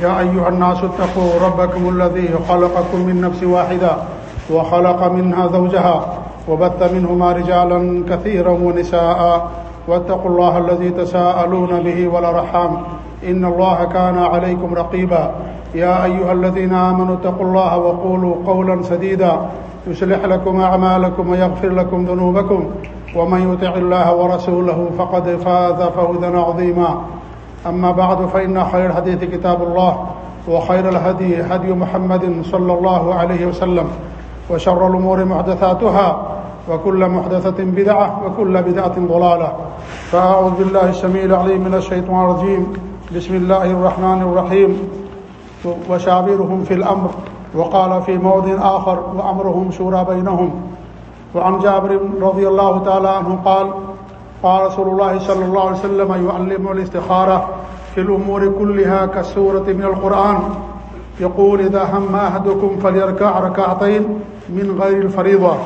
يا أيها الناس اتقوا ربكم الذي خلقكم من نفس واحدة وخلق منها زوجها وبث منهما رجالا كثيرا ونساء واتقوا الله الذي تساءلون به ولرحام إن الله كان عليكم رقيبا يا أيها الذين آمنوا اتقوا الله وقولوا قولا سديدا يسلح لكم أعمالكم ويغفر لكم ذنوبكم ومن يطع الله ورسوله فقد فاز فوزا عظيما أما بعد، فإن خير الحديث كتاب الله، وخير الهدي هدي محمد صلى الله عليه وسلم، وشر الأمور محدثاتها، وكل محدثة بدعة، وكل بدعة ضلالة. فأعوذ بالله السميع العليم من الشيطان الرجيم. بسم الله الرحمن الرحيم. وشابرهم في الأمر، وقال في موضع آخر، وأمرهم شورى بينهم. وعن جابر رضي الله تعالى عنه قال قال رسول الله صلى الله عليه وسلم يعلم الاستخارة في الأمور كلها كالسورة من القرآن. يقول، إذا هم أهدكم فليركع ركعتين من غير الفريضة.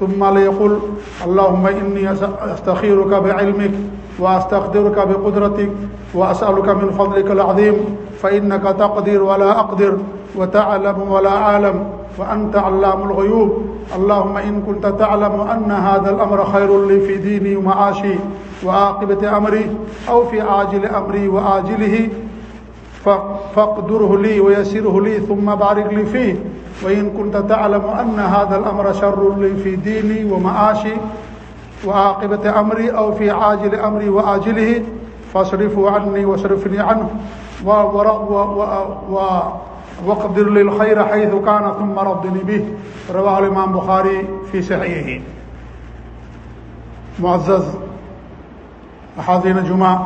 ثم ليقول اللهم إني أستخيرك بعلمك وأستقدرك بقدرتك وأسألك من فضلك العظيم. فإنك تقدر ولا أقدر وتعلم ولا عالم وأنت علام الغيوب. اللهم إن كنت تعلم أن هذا الأمر خير لي في ديني ومعاشي وعاقبة أمري أو في عاجل أمري وآجله فاقدره لي ويسره لي ثم بارك لي فيه. وإن كنت تعلم أن هذا الأمر شر لي في ديني ومعاشي وعاقبة أمري أو في عاجل أمري وآجله، فاصرفه عني واصرفني عنه. و و وقدر للخير حيث كان ثم ردني به. رواه الإمام بخاري في صحيحه. معزز حاضرین جمعہ،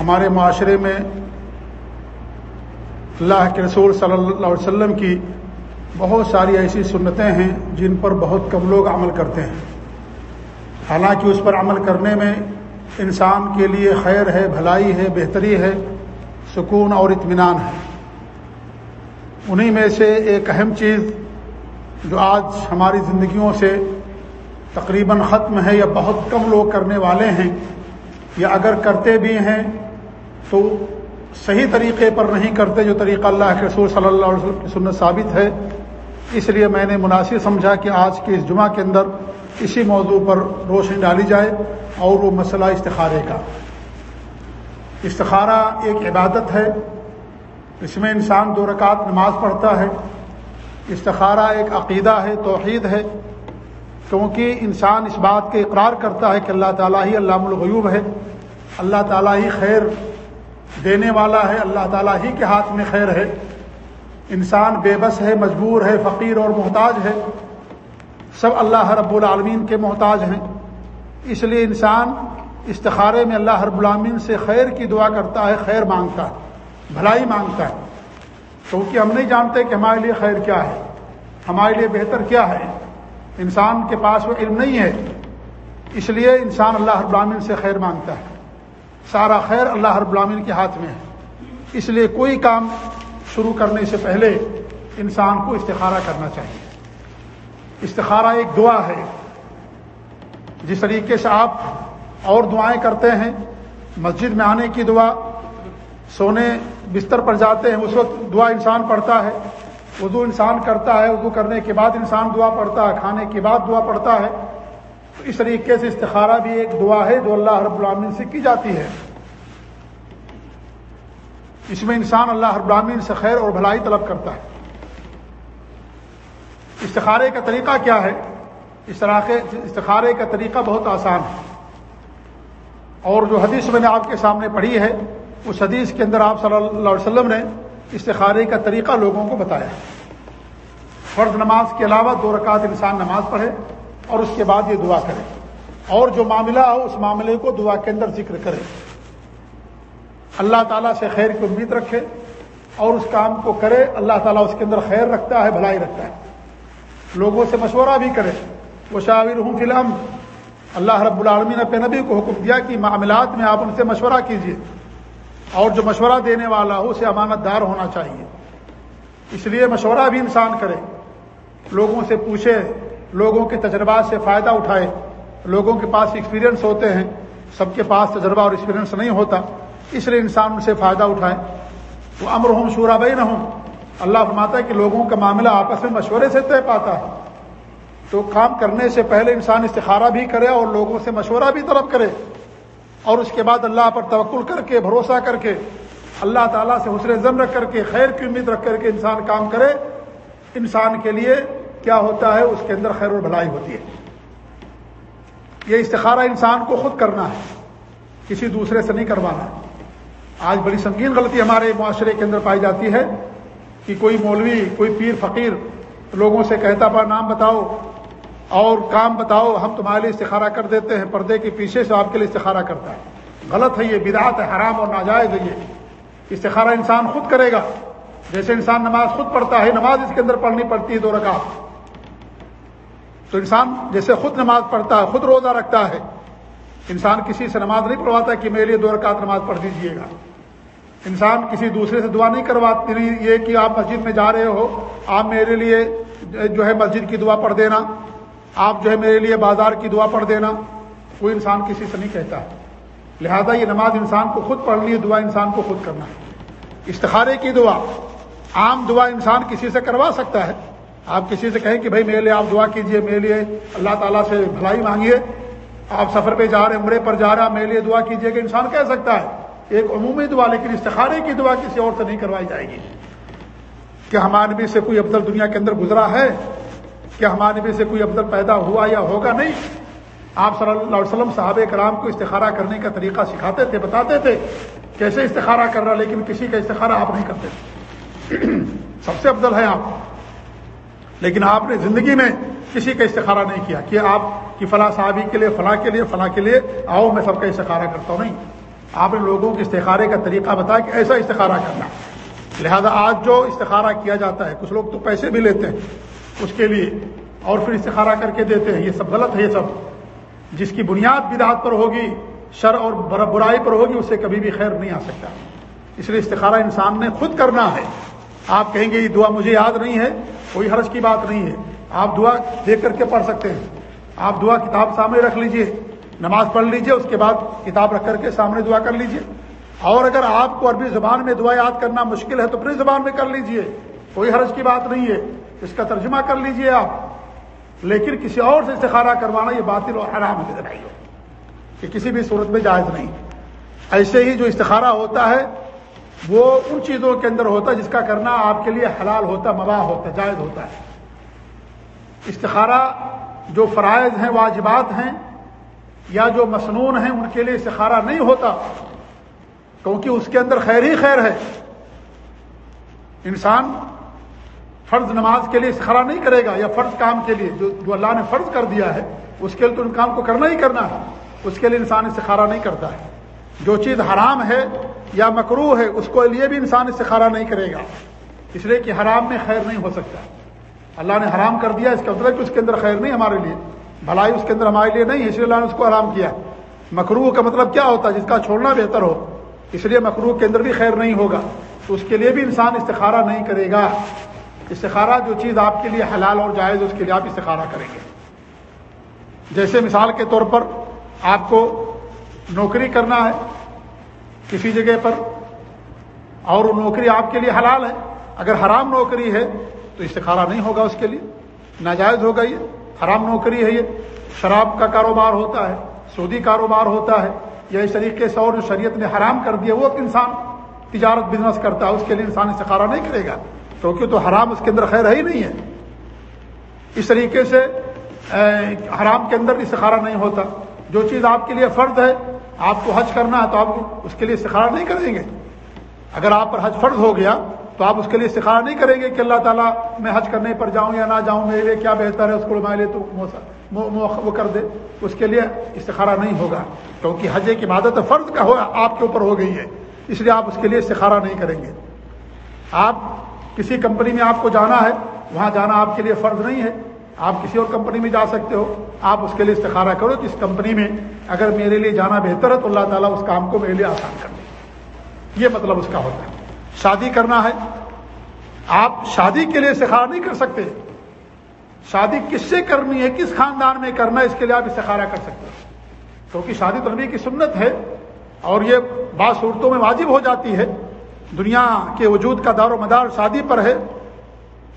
ہمارے معاشرے میں اللہ کے رسول صلی اللہ علیہ وسلم کی بہت ساری ایسی سنتیں ہیں جن پر بہت کم لوگ عمل کرتے ہیں۔ حالانکہ اس پر عمل کرنے میں انسان کے لیے خیر ہے، بھلائی ہے، بہتری ہے، سکون اور اطمینان ہے۔ انہی میں سے ایک اہم چیز جو آج ہماری زندگیوں سے تقریباً ختم ہے یا بہت کم لوگ کرنے والے ہیں یا اگر کرتے بھی ہیں تو صحیح طریقے پر نہیں کرتے جو طریقہ اللہ کے رسول صلی اللہ علیہ وسلم کی سنت ثابت ہے۔ اس لیے میں نے مناسب سمجھا کہ آج کے اس جمعہ کے اندر اسی موضوع پر روشنی ڈالی جائے اور وہ مسئلہ استخارے کا۔ استخارہ ایک عبادت ہے۔ اس میں انسان دو رکعت نماز پڑھتا ہے۔ استخارہ ایک عقیدہ ہے، توحید ہے۔ کیونکہ انسان اس بات کے اقرار کرتا ہے کہ اللہ تعالیٰ ہی علام الغیوب ہے۔ اللہ تعالیٰ ہی خیر دینے والا ہے، اللہ تعالیٰ ہی کے ہاتھ میں خیر ہے۔ انسان بے بس ہے، مجبور ہے، فقیر اور محتاج ہے۔ سب اللہ رب العالمین کے محتاج ہیں۔ اس لیے انسان استخارے میں اللہ رب العالمین سے خیر کی دعا کرتا ہے، خیر مانگتا ہے، بھلائی مانگتا ہے۔ کیونکہ ہم نہیں جانتے کہ ہمارے لیے خیر کیا ہے، ہمارے لیے بہتر کیا ہے۔ انسان کے پاس وہ علم نہیں ہے، اس لیے انسان اللہ رب العالمین سے خیر مانگتا ہے۔ سارا خیر اللہ رب العالمین کے ہاتھ میں ہے۔ اس لیے کوئی کام شروع کرنے سے پہلے انسان کو استخارہ کرنا چاہیے۔ استخارہ ایک دعا ہے۔ جس طریقے سے آپ اور دعائیں کرتے ہیں، مسجد میں آنے کی دعا، سونے بستر پر جاتے ہیں، اس وقت دعا انسان پڑھتا ہے۔ وضو انسان کرتا ہے، وضو کرنے کے بعد انسان دعا پڑھتا ہے، کھانے کے بعد دعا پڑھتا ہے۔ تو اس طریقے سے استخارہ بھی ایک دعا ہے جو اللہ رب العامین سے کی جاتی ہے۔ اس میں انسان اللہ رب العامین سے خیر اور بھلائی طلب کرتا ہے۔ استخارے کا طریقہ کیا ہے؟ استخارے کا طریقہ بہت آسان ہے۔ اور جو حدیث میں نے آپ کے سامنے پڑھی ہے، اس حدیث کے اندر آپ صلی اللہ علیہ وسلم نے استخارے کا طریقہ لوگوں کو بتایا۔ فرض نماز کے علاوہ دو رکعت انسان نماز پڑھے اور اس کے بعد یہ دعا کرے۔ اور جو معاملہ ہو، اس معاملے کو دعا کے اندر ذکر کرے۔ اللہ تعالیٰ سے خیر کی امید رکھے اور اس کام کو کرے۔ اللہ تعالیٰ اس کے اندر خیر رکھتا ہے، بھلائی رکھتا ہے۔ لوگوں سے مشورہ بھی کرے۔ وہ شاور ہوں فی اللہ رب العالمین نے نبی کو حکم دیا کہ معاملات میں آپ ان سے مشورہ کیجیے اور جو مشورہ دینے والا ہو، اسے امانت دار ہونا چاہیے۔ اس لیے مشورہ بھی انسان کرے۔ لوگوں سے پوچھے، لوگوں کے تجربات سے فائدہ اٹھائے۔ لوگوں کے پاس ایکسپیرینس ہوتے ہیں۔ سب کے پاس تجربہ اور ایکسپیرینس نہیں ہوتا۔ اس لیے انسان ان سے فائدہ اٹھائے۔ وہ امر ہوں شورا نہ ہوں اللہ فرماتا ہے کہ لوگوں کا معاملہ آپس میں مشورے سے طے پاتا ہے۔ تو کام کرنے سے پہلے انسان استخارہ بھی کرے اور لوگوں سے مشورہ بھی طلب کرے۔ اور اس کے بعد اللہ پر توقل کر کے، بھروسہ کر کے، اللہ تعالیٰ سے حسر ضم رکھ کر کے، خیر کی امید رکھ کر کے انسان کام کرے۔ انسان کے لیے کیا ہوتا ہے؟ اس کے اندر خیر و بھلائی ہوتی ہے۔ یہ استخارہ انسان کو خود کرنا ہے، کسی دوسرے سے نہیں کروانا۔ آج بڑی سنگین غلطی ہمارے معاشرے کے اندر پائی جاتی ہے۔ کہ کوئی مولوی، کوئی پیر فقیر لوگوں سے کہتا پر نام بتاؤ اور کام بتاؤ، ہم تمہارے لیے استخارہ کر دیتے ہیں، پردے کے پیچھے سے آپ کے لیے استخارہ کرتا ہے۔ غلط ہے یہ، بدعت ہے، حرام اور ناجائز ہے یہ۔ استخارہ انسان خود کرے گا۔ جیسے انسان نماز خود پڑھتا ہے، نماز اس کے اندر پڑھنی پڑتی ہے دو رکعت۔ تو انسان جیسے خود نماز پڑھتا ہے، خود روزہ رکھتا ہے، انسان کسی سے نماز نہیں پڑھواتا کہ میرے لیے دو رکعت نماز پڑھ دیجیے گا۔ انسان کسی دوسرے سے دعا نہیں کرواتی یہ کہ آپ مسجد میں جا رہے ہو، آپ میرے لیے جو ہے مسجد کی دعا پڑھ دینا، آپ جو ہے میرے لیے بازار کی دعا پڑھ دینا وہ انسان کسی سے نہیں کہتا۔ لہذا یہ نماز انسان کو خود پڑھنی ہے، دعا انسان کو خود کرنا۔ ہے استخارے کی دعا، عام دعا انسان کسی سے کروا سکتا ہے۔ آپ کسی سے کہیں کہ بھائی میرے لیے آپ دعا کیجیے، میرے لیے اللہ تعالیٰ سے بھلائی مانگیے۔ آپ سفر پہ جا رہے عمرے پر جا رہا میرے لیے دعا کیجیے کہ انسان کہہ سکتا ہے۔ ایک عمومی دعا، لیکن استخارے کی دعا کسی اور سے نہیں کروائی جائے گی۔ کہ ہمارے نبی سے کوئی افضل دنیا کے اندر گزرا ہے کیا ہمارے نبی سے کوئی افضل پیدا ہوا یا ہوگا نہیں۔ آپ صلی اللہ علیہ وسلم صحاب کرام کو استخارہ کرنے کا طریقہ سکھاتے تھے، بتاتے تھے کیسے استخارہ کر رہا، لیکن کسی کا استخارہ آپ نہیں کرتے سب سے افضل ہے آپ۔ لیکن آپ نے زندگی میں کسی کا استخارہ نہیں کیا کہ آپ کی فلاں صحابی کے لیے، فلاں کے لیے، فلاں کے لیے، آؤ میں سب کا استخارہ کرتا ہوں، نہیں۔ آپ نے لوگوں کے استخارے کا طریقہ بتایا کہ ایسا استخارہ کرنا۔ لہذا آج جو استخارہ کیا جاتا ہے، کچھ لوگ تو پیسے بھی لیتے ہیں، اس کے لیے اور پھر استخارہ کر کے دیتے ہیں۔ یہ سب غلط ہے یہ سب۔ جس کی بنیاد بدعات پر ہوگی، شر اور برائی پر ہوگی اسے کبھی بھی خیر نہیں آ سکتا۔ اس لیے استخارہ انسان نے خود کرنا ہے۔ آپ کہیں گے، یہ دعا مجھے یاد نہیں ہے، کوئی حرج کی بات نہیں ہے۔ آپ دعا دیکھ کر کے پڑھ سکتے ہیں۔ آپ دعا کتاب سامنے رکھ لیجیے۔ نماز پڑھ لیجیے، اس کے بعد کتاب رکھ کر کے سامنے دعا کر لیجیے۔ اور اگر آپ کو عربی زبان میں دعا یاد کرنا مشکل ہے تو اپنی زبان میں کر لیجیے۔ کوئی حرج کی بات نہیں ہے، اس کا ترجمہ کر لیجیے آپ۔ لیکن کسی اور سے استخارہ کروانا یہ باطل اور حرام ہے ہو کہ کسی بھی صورت میں جائز نہیں۔ ایسے ہی جو استخارہ ہوتا ہے، وہ ان چیزوں کے اندر ہوتا ہے جس کا کرنا آپ کے لیے حلال ہوتا، مباح ہوتا، جائز ہوتا ہے۔ استخارہ جو فرائض ہیں، واجبات ہیں یا جو مصنون ہیں ان کے لیے استخارہ نہیں ہوتا، کیونکہ اس کے اندر خیر ہی خیر ہے۔ انسان فرض نماز کے لیے استخارہ نہیں کرے گا یا فرض کام کے لیے، جو جو اللہ نے فرض کر دیا ہے، اس کے لیے تو ان کام کو کرنا ہی کرنا ہے۔ اس کے لیے انسان استخارہ نہیں کرتا ہے۔ جو چیز حرام ہے یا مکرو ہے، اس کو لیے بھی انسان استخارہ نہیں کرے گا۔ اس لیے کہ حرام میں خیر نہیں ہو سکتا۔ اللہ نے حرام کر دیا، اس کا مطلب کہ اس کے اندر خیر نہیں ہمارے لیے۔ بھلائی اس کے اندر ہمارے لیے نہیں ہے، اس لیے اللہ نے اس کو آرام کیا مکرو کا مطلب کیا ہوتا ہے؟ جس کا چھوڑنا بہتر ہو۔ اس لیے مکرو کے اندر بھی خیر نہیں ہوگا۔ تو اس کے لیے بھی انسان استخارہ نہیں کرے گا۔ استخارہ جو چیز آپ کے لیے حلال اور جائز اس کے لیے آپ استخارہ کریں گے۔ جیسے مثال کے طور پر آپ کو نوکری کرنا ہے کسی جگہ پر اور وہ نوکری آپ کے لیے حلال ہے۔ اگر حرام نوکری ہے تو استخارہ نہیں ہوگا اس کے لیے۔ ناجائز ہوگا یہ۔ حرام نوکری ہے یہ۔ شراب کا کاروبار ہوتا ہے سعودی کاروبار ہوتا ہے، یا اس طریقے سے اور جو شریعت نے حرام کر دیا، وہ انسان تجارت بزنس کرتا ہے، اس کے لیے انسان استخارہ نہیں کرے گا۔ کیونکہ تو حرام اس کے اندر خیر ہی نہیں ہے۔ اس طریقے سے حرام کے اندر استخارہ نہیں ہوتا۔ جو چیز آپ کے لیے فرض ہے، آپ کو حج کرنا ہے تو آپ اس کے لیے استخارہ نہیں کریں گے۔ اگر آپ پر حج فرض ہو گیا تو آپ اس کے لیے استخارہ نہیں کریں گے کہ اللہ تعالیٰ میں حج کرنے پر جاؤں یا نہ جاؤں، میرے لیے کیا بہتر ہے؟ اس کو میں لے تو وہ کر دے۔ اس کے لیے استخارہ نہیں ہوگا۔ کیونکہ حج ایک عبادت فرض کا ہو آپ کے اوپر ہو گئی ہے۔ اس لیے آپ اس کے لیے استخارہ نہیں کریں گے۔ آپ کسی کمپنی میں آپ کو جانا ہے، وہاں جانا آپ کے لیے فرض نہیں ہے۔ آپ کسی اور کمپنی میں جا سکتے ہو۔ آپ اس کے لیے استخارہ کرو کہ اس کمپنی میں اگر میرے لیے جانا بہتر ہے تو اللہ تعالیٰ اس کام کو میرے لیے آسان کر دے۔ یہ مطلب اس کا ہوتا ہے۔ شادی کرنا ہے۔ آپ شادی کے لیے استخارہ نہیں کر سکتے۔ شادی کس سے کرنی ہے، کس خاندان میں کرنا ہے، اس کے لیے آپ استخارہ کر سکتے ہیں۔ کیونکہ شادی تو نبی کی سنت ہے اور یہ بعض صورتوں میں واجب ہو جاتی ہے۔ دنیا کے وجود کا دار و مدار شادی پر ہے،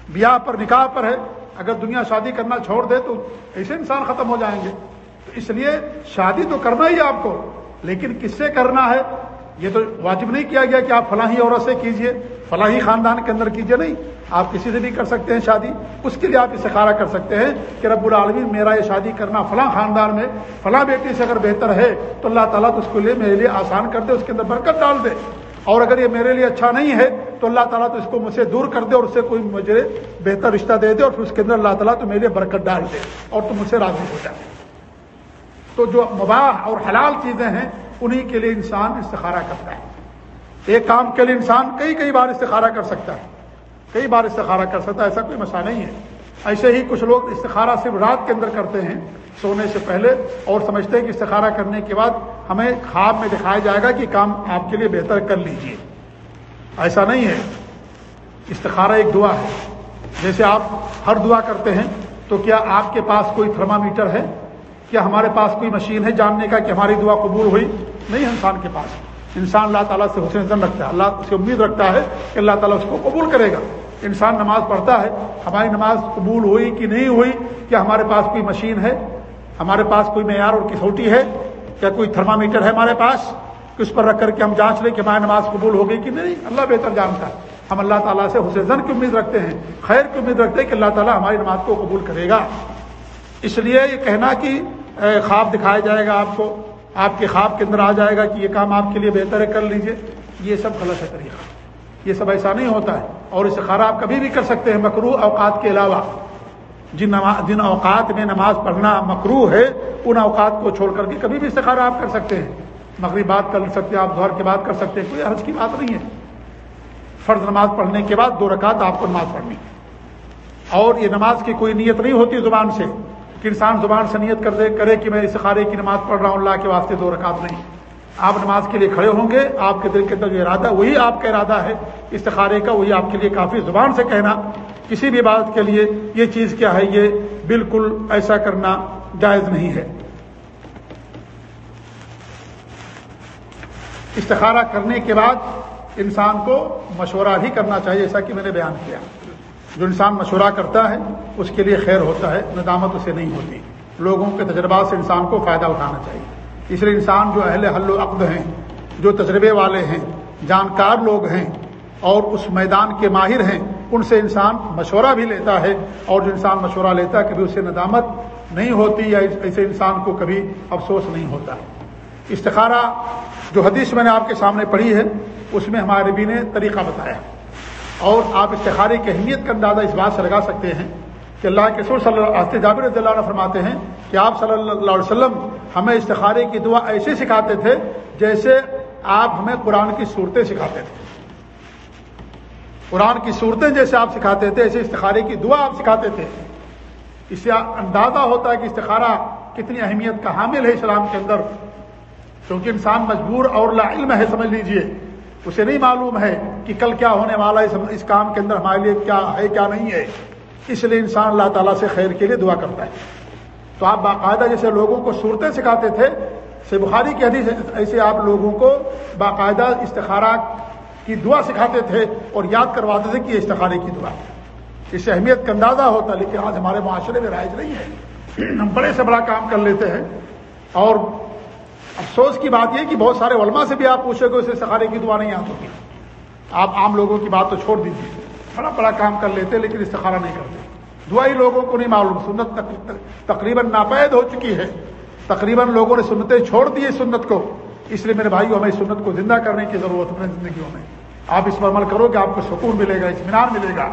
بیاہ پر، نکاح پر ہے۔ اگر دنیا شادی کرنا چھوڑ دے تو ایسے انسان ختم ہو جائیں گے۔ تو اس لیے شادی تو کرنا ہی آپ کو، لیکن کس سے کرنا ہے؟ یہ تو واجب نہیں کیا گیا کہ آپ فلاں ہی عورت سے کیجیے، فلاں ہی خاندان کے اندر کیجیے، نہیں، آپ کسی سے بھی کر سکتے ہیں شادی، اس کے لیے آپ استخارہ کر سکتے ہیں کہ رب العالمین میرا یہ شادی کرنا فلاں خاندان میں، فلاں بیٹی سے اگر بہتر ہے تو اللہ تعالیٰ تو اس کے لیے میرے لیے آسان کر دے، اس کے اندر برکت ڈال دے۔ اور اگر یہ میرے لیے اچھا نہیں ہے تو اللہ تعالیٰ تو اس کو مجھ سے دور کر دے اور اس سے کوئی مجھے بہتر رشتہ دے دے اور پھر اس کے اندر اللہ تعالیٰ تو میرے لیے برکت ڈال دے اور تم مجھ سے راضی ہو جائے تو جو مباح اور حلال چیزیں ہیں انہی کے لیے انسان استخارہ کرتا ہے۔ ایک کام کے لیے انسان کئی کئی بار استخارہ کر سکتا ہے۔ کئی بار استخارہ کر سکتا ہے، ایسا کوئی مسئلہ نہیں ہے۔ ایسے ہی کچھ لوگ استخارہ صرف رات کے اندر کرتے ہیں، سونے سے پہلے، اور سمجھتے ہیں کہ استخارہ کرنے کے بعد ہمیں خواب میں دکھایا جائے گا کہ کام آپ کے لیے بہتر کر لیجیے۔ ایسا نہیں ہے۔ استخارہ ایک دعا ہے۔ جیسے آپ ہر دعا کرتے ہیں تو کیا آپ کے پاس کوئی تھرمامیٹر ہے؟ کیا ہمارے پاس کوئی مشین ہے جاننے کا کہ ہماری دعا قبول ہوئی؟ نہیں، انسان کے پاس۔ انسان اللہ تعالیٰ سے حسین زن رکھتا ہے۔ اللہ سے امید رکھتا ہے کہ اللہ تعالیٰ اس کو قبول کرے گا۔ انسان نماز پڑھتا ہے۔ ہماری نماز قبول ہوئی کہ نہیں ہوئی؟ کیا ہمارے پاس کوئی مشین ہے؟ ہمارے پاس کوئی معیار اور کسوٹی ہے؟ کیا کوئی تھرمامیٹر ہے ہمارے پاس؟ کس پر رکھ کر کے ہم جانچ لیں کہ ہماری نماز قبول ہو گئی کہ نہیں؟ اللہ بہتر جانتا ہے۔ ہم اللہ تعالیٰ سے حسین زن کی امید رکھتے ہیں۔ خیر کی امید رکھتے ہیں کہ اللہ تعالیٰ ہماری نماز کو قبول کرے گا۔ اس لیے یہ کہنا کہ خواب دکھایا جائے گا آپ کو۔ آپ کے خواب کے اندر آ جائے گا کہ یہ کام آپ کے لیے بہتر ہے، کر لیجیے۔ یہ سب غلط ہے طریقہ۔ یہ سب ایسا نہیں ہوتا ہے۔ اور استخارہ آپ کبھی بھی کر سکتے ہیں۔ مکرو اوقات کے علاوہ، جن جن اوقات میں نماز پڑھنا مکرو ہے، ان اوقات کو چھوڑ کر کے کبھی بھی استخارہ آپ کر سکتے ہیں۔ مغرب بات کر سکتے ہیں، آپ دور کے بعد کر سکتے ہیں، کوئی حرض کی بات نہیں ہے۔ فرض نماز پڑھنے کے بعد دو رکعت آپ کو نماز پڑھنی۔ اور یہ نماز کی کوئی نیت نہیں ہوتی زبان سے۔ کہ انسان زبان سے نیت کر دے، کرے کہ میں استخارے کی نماز پڑھ رہا ہوں، اللہ کے واسطے دو رکعت نہیں۔ آپ نماز کے لیے کھڑے ہوں گے، آپ کے دل کے اندر جو ارادہ، وہی آپ کا ارادہ ہے استخارے کا، وہی آپ کے لیے کافی زبان سے کہنا۔ کسی بھی بات کے لیے یہ چیز کیا ہے، یہ بالکل ایسا کرنا جائز نہیں ہے۔ استخارہ کرنے کے بعد انسان کو مشورہ ہی کرنا چاہیے، جیسا کہ میں نے بیان کیا۔ جو انسان مشورہ کرتا ہے، اس کے لیے خیر ہوتا ہے، ندامت اسے نہیں ہوتی۔ لوگوں کے تجربات سے انسان کو فائدہ اٹھانا چاہیے۔ اس لیے انسان جو اہل حل و عقد ہیں، جو تجربے والے ہیں، جانکار لوگ ہیں، اور اس میدان کے ماہر ہیں، ان سے انسان مشورہ بھی لیتا ہے۔ اور جو انسان مشورہ لیتا ہے، کبھی اسے ندامت نہیں ہوتی یا ایسے انسان کو کبھی افسوس نہیں ہوتا۔ استخارہ جو حدیث میں نے آپ کے سامنے پڑھی ہے، اس میں ہمارے بھی نے طریقہ بتایا۔ اور آپ استخارے کی اہمیت کا اندازہ اس بات سے لگا سکتے ہیں کہ اللہ کے سر صلی اللہ جابر رضی اللہ عنہ فرماتے ہیں کہ آپ صلی اللہ علیہ وسلم ہمیں استخارے کی دعا ایسے سکھاتے تھے جیسے آپ ہمیں قرآن کی صورتیں سکھاتے تھے۔ قرآن کی صورتیں جیسے آپ سکھاتے تھے، ایسے استخارے کی دعا آپ سکھاتے تھے۔ اس سے اندازہ ہوتا ہے کہ استخارہ کتنی اہمیت کا حامل ہے اسلام کے اندر۔ کیونکہ انسان مجبور اور لا علم ہے، سمجھ لیجیے۔ اسے نہیں معلوم ہے کہ کل کیا ہونے والا ہے، اس کام کے اندر ہمارے لیے کیا ہے، کیا نہیں ہے۔ اس لیے انسان اللہ تعالیٰ سے خیر کے لیے دعا کرتا ہے۔ تو آپ باقاعدہ جیسے لوگوں کو صورتیں سکھاتے تھے سے بخاری کی حدیث ایسے آپ لوگوں کو باقاعدہ استخارہ کی دعا سکھاتے تھے اور یاد کرواتے تھے کہ یہ استخارے کی دعا۔ اس سے اہمیت کا اندازہ ہوتا ہے لیکن آج ہمارے معاشرے میں رائج نہیں ہے۔ ہم بڑے سے بڑا کام کر لیتے ہیں اور افسوس کی بات یہ کہ بہت سارے علماء سے بھی آپ پوچھے گے، اسے سکھانے کی دعا نہیں آتی آپ عام لوگوں کی بات تو چھوڑ دیجیے بڑا بڑا کام کر لیتے، لیکن استخارہ نہیں کرتے۔ دعائی لوگوں کو نہیں معلوم۔ سنت تقریباً ناپید ہو چکی ہے۔ تقریباً لوگوں نے سنتیں چھوڑ دی سنت کو۔ اس لیے میرے بھائی ہمیں سنت کو زندہ کرنے کی ضرورت ہے زندگیوں میں آپ اس پر عمل کرو گے آپ کو سکون ملے گا، اطمینان ملے گا۔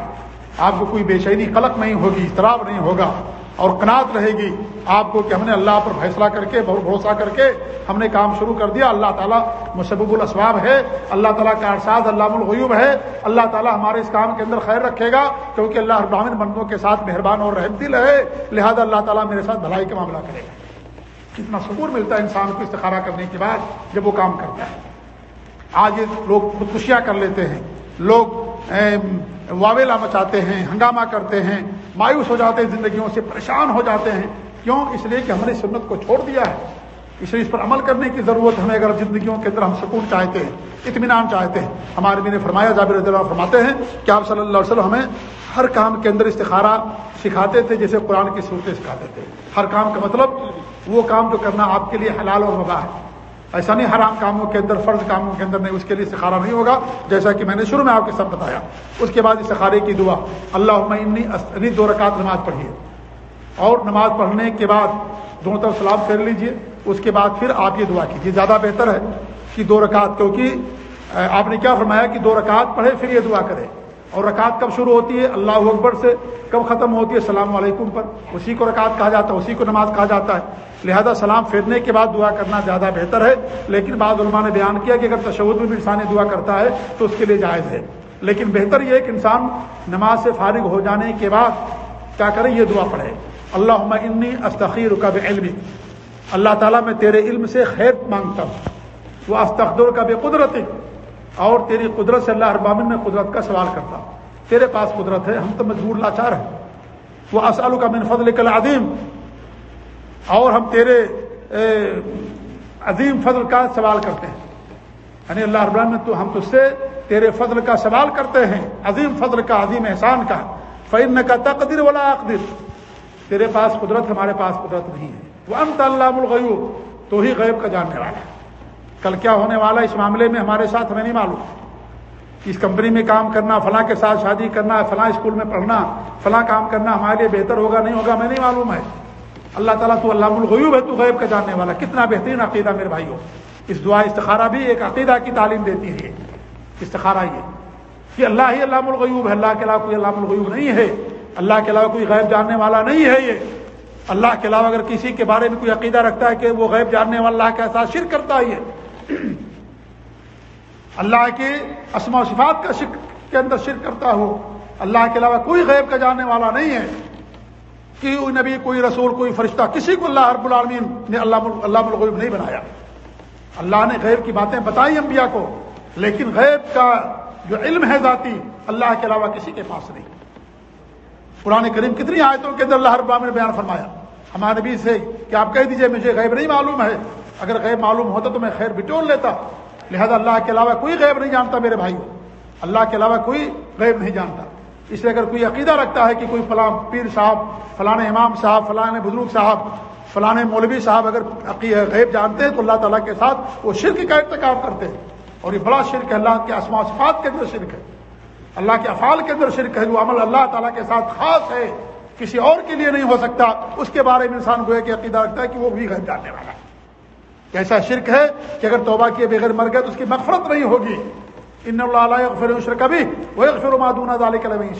آپ کو کوئی بے چینی قلق نہیں ہوگی، اضطراب نہیں ہوگا۔ اور قناعت رہے گی آپ کو کہ ہم نے اللہ پر فیصلہ کر کے بھروسہ کر کے ہم نے کام شروع کر دیا۔ اللہ تعالیٰ مصبب الاسباب ہے۔ اللہ تعالیٰ کا ارساد اللہ الغیوب ہے۔ اللہ تعالیٰ ہمارے اس کام کے اندر خیر رکھے گا کیونکہ اللہ ابراہین بندوں کے ساتھ مہربان اور رحم دل ہے لہذا اللہ تعالیٰ میرے ساتھ بھلائی کا معاملہ کرے گا۔ کتنا سکون ملتا ہے انسان کو استخارہ کرنے کے بعد جب وہ کام کرتا ہے۔ آج لوگ خودکشیاں کر لیتے ہیں۔ لوگ واویلا مچاتے ہیں، ہنگامہ کرتے ہیں۔ مایوس ہو جاتے ہیں، زندگیوں سے پریشان ہو جاتے ہیں۔ کیوں؟ اس لیے کہ ہم نے سنت کو چھوڑ دیا ہے۔ اس لیے اس پر عمل کرنے کی ضرورت ہمیں اگر زندگیوں کے اندر ہم سکون چاہتے ہیں، اطمینان چاہتے ہیں۔ ہمارے بھی نے فرمایا، جابر رضی اللہ فرماتے ہیں کہ آپ صلی اللہ علیہ وسلم ہمیں ہر کام کے اندر استخارہ سکھاتے تھے، جیسے قرآن کی صورتیں سکھاتے تھے۔ ہر کام کا مطلب وہ کام جو کرنا آپ کے لیے حلال اور وبا ہے۔ ایسا نہیں حرام کاموں کے اندر، فرض کاموں کے اندر نہیں، اس کے لیے سکھارا نہیں ہوگا، جیسا کہ میں نے شروع میں آپ کے ساتھ بتایا۔ اس کے بعد سکھارے کی دعا۔ اللہ انی دو رکعت نماز پڑھیے۔ اور نماز پڑھنے کے بعد دونوں طرف سلام پھیر لیجیے۔ اس کے بعد پھر آپ یہ دعا کیجیے زیادہ بہتر ہے کہ دو رکعت، کیونکہ آپ نے کیا فرمایا کہ دو رکعت پڑھے، پھر یہ دعا کرے۔ اور رکعت کب شروع ہوتی ہے؟ اللہ اکبر سے کب ختم ہوتی ہے؟ السلام علیکم پر۔ اسی کو رکعت کہا جاتا ہے، اسی کو نماز کہا جاتا ہے۔ لہذا سلام پھیرنے کے بعد دعا کرنا زیادہ بہتر ہے۔ لیکن بعض علماء نے بیان کیا کہ اگر تشود میں بھی انسان دعا کرتا ہے تو اس کے لیے جائز ہے۔ لیکن بہتر یہ کہ انسان نماز سے فارغ ہو جانے کے بعد کیا کرے؟ یہ دعا پڑھے۔ اللہ انی استخیر کا بے علم اللہ تعالیٰ میں تیرے علم سے خیر مانگتا ہوں۔ وہ استخدر کا بے قدرت اور تیری قدرت سے اللہ اربامن میں قدرت کا سوال کرتا۔ ہوں تیرے پاس قدرت ہے، ہم تو مجبور لاچار ہیں۔ وہ اسالو کا من فضل کل عظیم اور ہم تیرے عظیم فضل کا سوال کرتے ہیں۔ یعنی اللہ ابراہم تو ہم تج سے تیرے فضل کا سوال کرتے ہیں۔ عظیم فضل کا، عظیم احسان کا۔ فعن کا تقدر والا اقدر تیرے پاس قدرت، ہمارے پاس قدرت نہیں ہے۔ وہ انت اللہ الغیوب تو ہی غیب کا جاننے والا ہے کل کیا ہونے والا اس معاملے میں ہمارے ساتھ ہمیں نہیں معلوم۔ اس کمپنی میں کام کرنا، فلاں کے ساتھ شادی کرنا، فلاں اسکول میں پڑھنا، فلاں کام کرنا ہمارے لیے بہتر ہوگا، نہیں ہوگا، میں نہیں معلوم ہے۔ اللہ تعالیٰ تو اللہ الغیوب ہے، تو غیب کا جاننے والا۔ کتنا بہترین عقیدہ میرے بھائی ہو اس دعا استخارہ بھی ایک عقیدہ کی تعلیم دیتی ہے۔ استخارہ یہ۔ کہ اللہ ہی اللہ الغیوب ہے۔ اللہ کے علاوہ کوئی اللہ الغیوب نہیں ہے۔ اللہ کے علاوہ کوئی غیب جاننے والا نہیں ہے یہ۔ اللہ کے علاوہ اگر کسی کے بارے میں کوئی عقیدہ رکھتا ہے کہ وہ غیب جاننے والا اللہ کے ساتھ شرک کرتا ہے اللہ کے اسما و صفات کا شرک کے اندر شرک کرتا ہو، اللہ کے علاوہ کوئی غیب کا جاننے والا نہیں ہے۔ کہ کوئی نبی، کوئی رسول، کوئی فرشتہ، کسی کو اللہ رب العالمین نے اللہ اللہ الغیب نہیں بنایا۔ اللہ نے غیب کی باتیں بتائی انبیاء کو، لیکن غیب کا جو علم ہے ذاتی، اللہ کے علاوہ کسی کے پاس نہیں۔ قرآن کریم کتنی آیتوں کے اندر اللہ رب العالمین نے بیان فرمایا۔ ہمارے نبی سے کہ آپ کہہ دیجیے، مجھے غیب نہیں معلوم ہے۔ اگر غیب معلوم ہوتا تو میں خیر بٹول لیتا۔ لہذا اللہ کے علاوہ کوئی غیب نہیں جانتا میرے بھائی اللہ کے علاوہ کوئی غیب نہیں جانتا۔ اس لیے اگر کوئی عقیدہ رکھتا ہے کہ کوئی فلاں پیر صاحب، فلاں امام صاحب، فلاں بزرگ صاحب، فلاں مولوی صاحب اگر غیب جانتے ہیں تو اللہ تعالیٰ کے ساتھ وہ شرک کا ارتکاب کرتے ہیں۔ اور یہ بڑا شرک ہے۔ اللہ کے اسما صفات کے اندر شرک ہے۔ اللہ کے افعال کے اندر شرک ہے۔ جو عمل اللہ تعالیٰ کے ساتھ خاص ہے، کسی اور کے لیے نہیں ہو سکتا۔ اس کے بارے میں انسان گوئے کہ عقیدہ رکھتا ہے کہ وہ بھی غیب جاننے والا ہے۔ ایسا شرک ہے کہ اگر توبہ کیے بغیر مر گئے تو اس کی مغفرت نہیں ہوگی۔ ان اللہ کبھی وہ مادون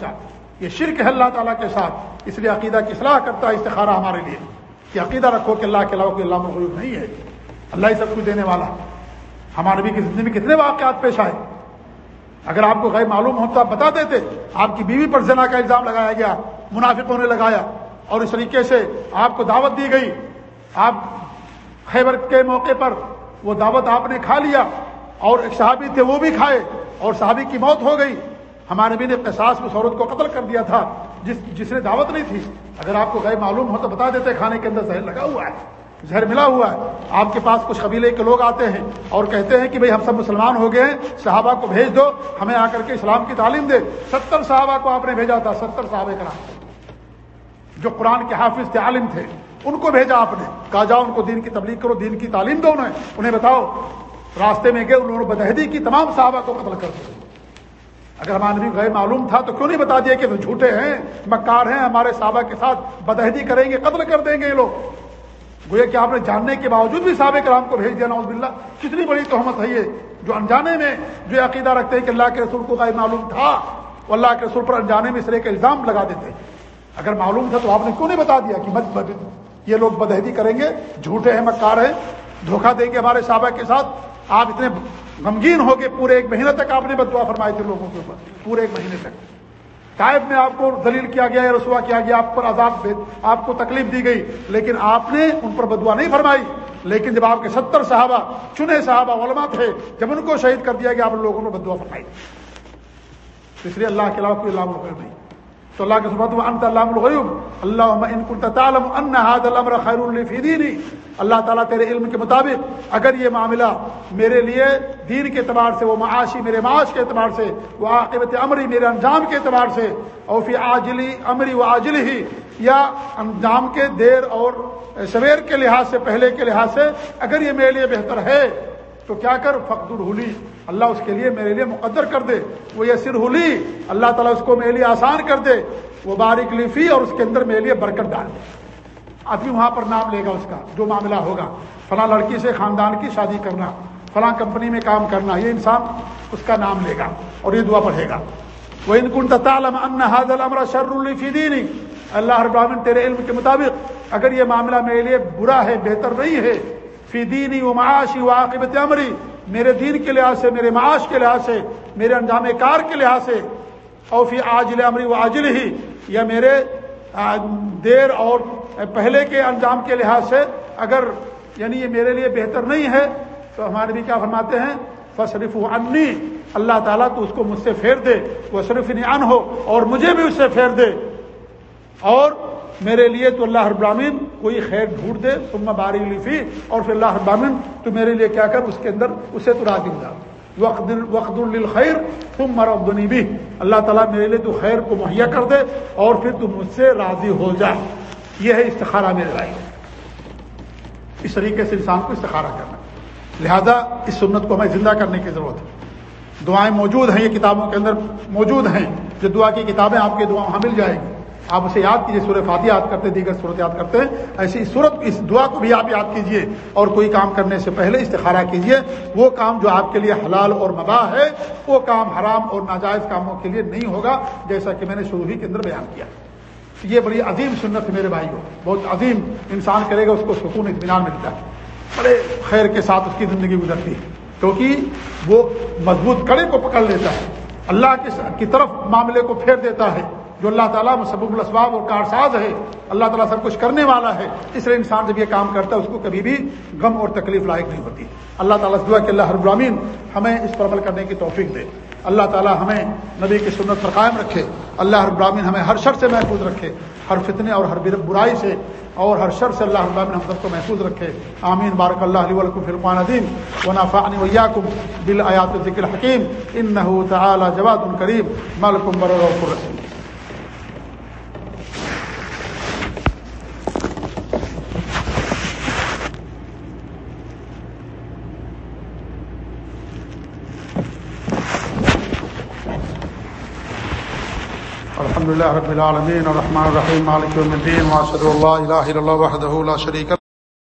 شاہ یہ شرک ہے اللہ تعالیٰ کے ساتھ۔ اس لیے عقیدہ کی اصلاح کرتا ہے استخارہ ہمارے لیے۔ کہ عقیدہ رکھو کہ اللہ کے علاوہ کوئی اللہ مغرب نہیں ہے۔ اللہ ہی سب کچھ دینے والا۔ ہمارے بھی کی زندگی میں کتنے واقعات پیش آئے۔ اگر آپ کو غیر معلوم ہوتا بتا دیتے۔ آپ کی بیوی پر زنا کا الزام لگایا گیا، منافقوں نے لگایا۔ اور اس طریقے سے آپ کو دعوت دی گئی۔ آپ خیبر کے موقع پر وہ دعوت آپ نے کھا لیا اور ایک صحابی تھے وہ بھی کھائے اور صحابی کی موت ہو گئی۔ ہمارے بھی نے قصاص اس عورت کو قتل کر دیا تھا، جس جس نے دعوت نہیں تھی۔ اگر آپ کو غیر معلوم ہو تو بتا دیتے، کھانے کے اندر زہر لگا ہوا ہے، زہر ملا ہوا ہے۔ آپ کے پاس کچھ قبیلے کے لوگ آتے ہیں اور کہتے ہیں کہ بھئی ہم سب مسلمان ہو گئے ہیں، صحابہ کو بھیج دو، ہمیں آ کر کے اسلام کی تعلیم دے۔ ستر صحابہ کو آپ نے بھیجا تھا، ستر صحابہ کرام جو قرآن کے حافظ تھے، عالم تھے۔ ان کو بھیجا آپ نے۔ کہا جاؤ ان کو دین کی تبلیغ کرو، دین کی تعلیم دو انہیں۔ انہیں بتاؤ، راستے میں گئے، انہوں نے بدہدی کی، تمام صحابہ کو قتل کر دیا۔ اگر ہمارے نبی غیر معلوم تھا تو کیوں نہیں بتا دیا کہ وہ جھوٹے ہیں، مکار ہیں، ہمارے صحابہ کے ساتھ بدہدی کریں گے، قتل کر دیں گے یہ لوگ۔ گویا کہ آپ نے جاننے کے باوجود بھی صحابہ کرام کو بھیج دیا نوز باللہ۔ کتنی بڑی تہمت ہے یہ، جو انجانے میں، جو عقیدہ رکھتے ہیں کہ اللہ کے رسول کو غیر معلوم تھا وہ اللہ کے رسول پر انجانے میں اس طرح کا الزام لگا دیتے۔ اگر معلوم تھا تو آپ نے کیوں نہیں بتا دیا کہ مت یہ لوگ بدہدی کریں گے، جھوٹے ہیں، مکار ہیں، دھوکہ دیں گے ہمارے صحابہ کے ساتھ۔ آپ اتنے غمگین ہو گئے، پورے ایک مہینے تک آپ نے بدوا فرمائے تھے لوگوں کے اوپر، پورے ایک مہینے تک۔ ٹائب میں آپ کو دلیل کیا گیا، یا رسوا کیا گیا، آپ پر عذاب آپ کو تکلیف دی گئی، لیکن آپ نے ان پر بدوا نہیں فرمائی۔ لیکن جب آپ کے ستر صحابہ، چنے صحابہ، علماء تھے، جب ان کو شہید کر دیا گیا، آپ لوگوں نے بدوا فرمائی۔ اس لیے اللہ کے علاوہ کوئی اللہ نہیں۔ تو اللہ کے سبحانہ و انت اللہ الغیب اللہ ان كنت تعلم ان هذا الامر خير لي في اللہ تعالیٰ تیرے علم کے مطابق اگر یہ معاملہ میرے لیے دین کے اعتبار سے، وہ معاشی میرے معاش کے اعتبار سے، وہ عاقبت عمری میرے انجام کے اعتبار سے اور فی عاجلی عمری و عاجل ہی یا انجام کے دیر اور سویر کے لحاظ سے، پہلے کے لحاظ سے، اگر یہ میرے لیے بہتر ہے تو کیا کر؟ فخر الحلی اللہ اس کے لیے میرے لیے مقدر کر دے۔ وہ یہ سر ہولی اللہ تعالیٰ اس کو میرے لیے آسان کر دے۔ وہ باریک لفی اور اس کے اندر میرے لیے برکت ڈال دے۔ آدمی وہاں پر نام لے گا اس کا، جو معاملہ ہوگا۔ فلاں لڑکی سے خاندان کی شادی کرنا، فلاں کمپنی میں کام کرنا، یہ انسان اس کا نام لے گا اور یہ دعا پڑھے گا۔ وہ ان کن تعلم ان حاضل امر شر الفی دینی اللہ ابراہین تیرے علم کے مطابق، اگر یہ معاملہ میرے لیے برا ہے، بہتر نہیں ہے فی دینی و معاشی و عاقبت عمری میرے دین کے لحاظ سے، میرے معاش کے لحاظ سے، میرے انجام کار کے لحاظ سے اور فی عاجل عمری و عاجل ہی یا میرے دیر اور پہلے کے انجام کے لحاظ سے، اگر یعنی یہ میرے لیے بہتر نہیں ہے، تو ہمارے بھی کیا فرماتے ہیں؟ فصرف عنی، اللہ تعالیٰ تو اس کو مجھ سے پھیر دے وہ صرف ان ہو اور مجھے بھی اس سے پھیر دے۔ اور میرے لیے تو اللہ ابراہین کوئی خیر ڈھونڈ دے تم میں باری لفی اور پھر اللہ ابراہین تو میرے لیے کیا کر، اس کے اندر، اسے تو راضی ہو جا وقت وقت الخیر تم مربنی بھی اللہ تعالیٰ میرے لیے تو خیر کو مہیا کر دے، اور پھر تم مجھ سے راضی ہو جا۔ یہ ہے استخارہ میرے رائے اس طریقے سے انسان کو استخارہ کرنا۔ لہذا اس سنت کو ہمیں زندہ کرنے کی ضرورت ہے۔ دعائیں موجود ہیں، یہ کتابوں کے اندر موجود ہیں۔ جو دعا کی کتابیں آپ کی دعا وہاں مل جائیں گی۔ آپ اسے یاد کیجیے سورہ فاتح یاد کرتے دیگر صورت یاد کرتے ہیں۔ ایسی صورت اس دعا کو بھی آپ یاد کیجیے اور کوئی کام کرنے سے پہلے استخارہ کیجیے وہ کام جو آپ کے لیے حلال اور مباح ہے، وہ کام حرام اور ناجائز کاموں کے لیے نہیں ہوگا، جیسا کہ میں نے شروع ہی کے اندر بیان کیا۔ یہ بڑی عظیم سنت ہے میرے بھائی کو بہت عظیم انسان کرے گا، اس کو سکون، اطمینان ملتا ہے۔ بڑے خیر کے ساتھ اس کی زندگی گزرتی ہے۔ کیونکہ وہ مضبوط کڑے کو پکڑ لیتا ہے۔ اللہ کی طرف معاملے کو پھیر دیتا ہے۔ جو اللہ تعالیٰ مسبب الاسباب اور کارساز ہے، اللہ تعالیٰ سب کچھ کرنے والا ہے، اس لیے انسان جب یہ کام کرتا ہے، اس کو کبھی بھی غم اور تکلیف لائق نہیں ہوتی۔ اللہ تعالیٰ سے دعا کہ اللہ ہر برامین ہمیں اس پر عمل کرنے کی توفیق دے۔ اللہ تعالیٰ ہمیں نبی کی سنت پر قائم رکھے۔ اللہ ہر برامین ہمیں ہر شر سے محفوظ رکھے۔ ہر فتنے اور ہر برائی سے اور ہر شر سے اللہ البامن ہم سب کو محفوظ رکھے۔ آمین۔ بارک اللہ علیہ ولکم فرقان عظیم و نافعنی ویاکم بالآیات ذکر حکیم انہو تعالی جواد کریم مالکم برر و لله رب العالمين الرحمن الرحيم مالك يوم الدين واشهد ان لا اله الا الله وحده لا شريك له